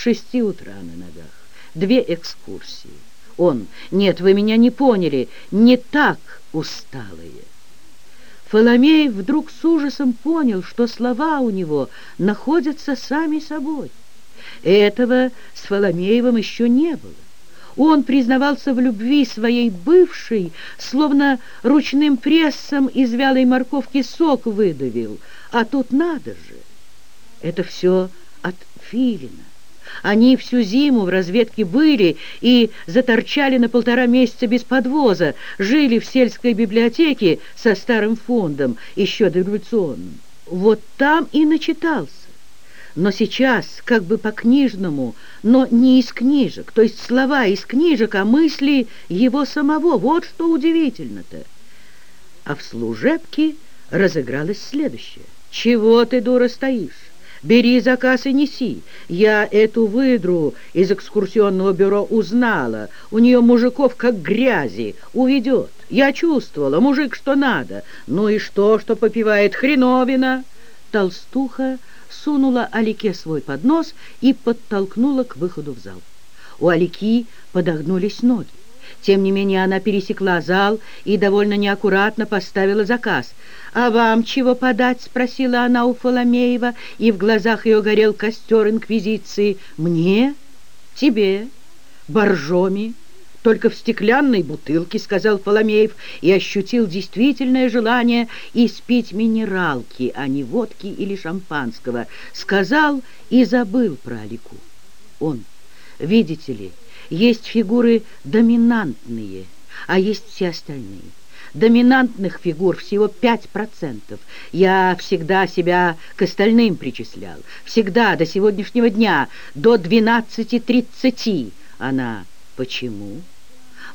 шести утра на ногах, две экскурсии. Он, нет, вы меня не поняли, не так усталые. Фоломей вдруг с ужасом понял, что слова у него находятся сами собой. Этого с Фоломеевым еще не было. Он признавался в любви своей бывшей, словно ручным прессом из вялой морковки сок выдавил. А тут надо же! Это все от Филина. Они всю зиму в разведке были и заторчали на полтора месяца без подвоза, жили в сельской библиотеке со старым фондом, еще дореволюционным. Вот там и начитался. Но сейчас, как бы по-книжному, но не из книжек, то есть слова из книжек, а мысли его самого. Вот что удивительно-то. А в служебке разыгралось следующее. «Чего ты, дура, стоишь? Бери заказ и неси. Я эту выдру из экскурсионного бюро узнала. У нее мужиков как грязи. Уведет. Я чувствовала. Мужик что надо. Ну и что, что попивает хреновина?» Толстуха сунула Алике свой поднос и подтолкнула к выходу в зал. У Алики подогнулись ноги. Тем не менее она пересекла зал и довольно неаккуратно поставила заказ. «А вам чего подать?» — спросила она у Фоломеева, и в глазах ее горел костер инквизиции. «Мне? Тебе? Боржоми?» «Только в стеклянной бутылке», — сказал Фоломеев, и ощутил действительное желание испить минералки, а не водки или шампанского. Сказал и забыл про Алику. Он, видите ли, есть фигуры доминантные, а есть все остальные. Доминантных фигур всего 5%. Я всегда себя к остальным причислял. Всегда, до сегодняшнего дня, до 12.30. Она... Почему?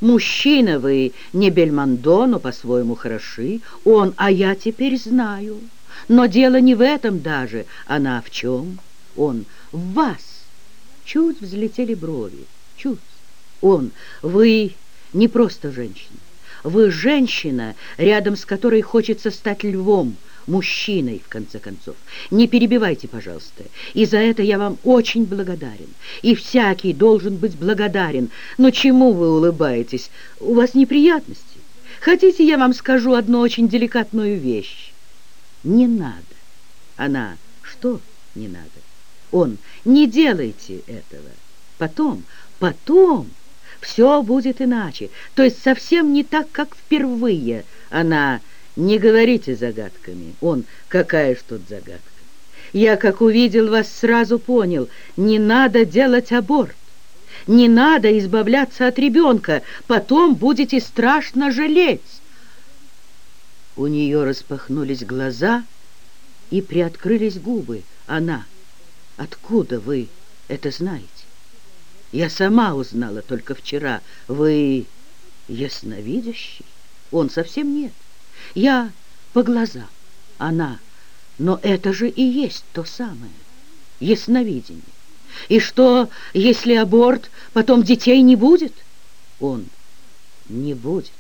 Мужчина вы не Бельмондо, но по-своему хороши. Он, а я теперь знаю. Но дело не в этом даже. Она в чем? Он в вас. Чуть взлетели брови. Чуть. Он, вы не просто женщина. Вы женщина, рядом с которой хочется стать львом, мужчиной, в конце концов. Не перебивайте, пожалуйста. И за это я вам очень благодарен. И всякий должен быть благодарен. Но чему вы улыбаетесь? У вас неприятности? Хотите, я вам скажу одну очень деликатную вещь? Не надо. Она, что не надо? Он, не делайте этого. Потом, потом все будет иначе, то есть совсем не так, как впервые. Она, не говорите загадками. Он, какая ж тут загадка? Я, как увидел вас, сразу понял, не надо делать аборт. Не надо избавляться от ребенка, потом будете страшно жалеть. У нее распахнулись глаза и приоткрылись губы. Она, откуда вы это знаете? Я сама узнала только вчера. Вы ясновидящий? Он совсем нет. Я по глазам, она. Но это же и есть то самое. Ясновидение. И что, если аборт, потом детей не будет? Он не будет.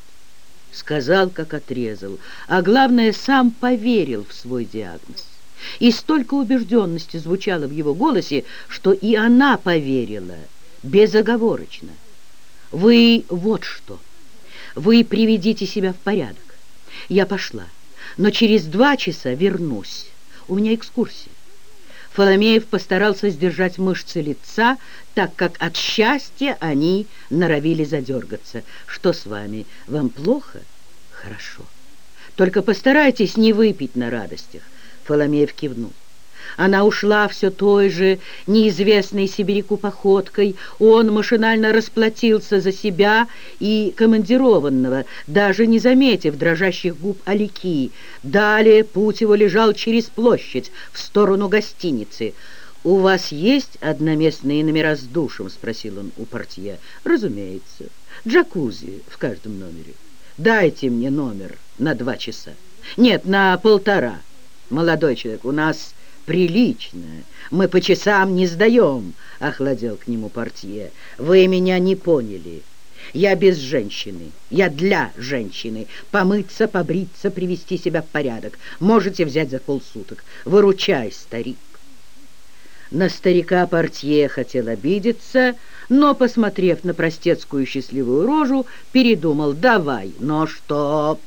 Сказал, как отрезал, а главное, сам поверил в свой диагноз. И столько убежденности звучало в его голосе, что и она поверила – безоговорочно. Вы вот что. Вы приведите себя в порядок. Я пошла, но через два часа вернусь. У меня экскурсия. Фоломеев постарался сдержать мышцы лица, так как от счастья они норовили задергаться. «Что с вами? Вам плохо?» «Хорошо. Только постарайтесь не выпить на радостях». Фоломеев кивнул. Она ушла все той же неизвестной сибиряку походкой. Он машинально расплатился за себя и командированного, даже не заметив дрожащих губ Алики. Далее путь его лежал через площадь в сторону гостиницы. «У вас есть одноместные номера с душем?» — спросил он у портье. «Разумеется. Джакузи в каждом номере. Дайте мне номер на два часа. Нет, на полтора. Молодой человек, у нас приличная. Мы по часам не сдаем», — охладел к нему портье. «Вы меня не поняли. Я без женщины. Я для женщины. Помыться, побриться, привести себя в порядок. Можете взять за полсуток. Выручай, старик». На старика портье хотел обидеться, но, посмотрев на простецкую счастливую рожу, передумал «давай, но что...»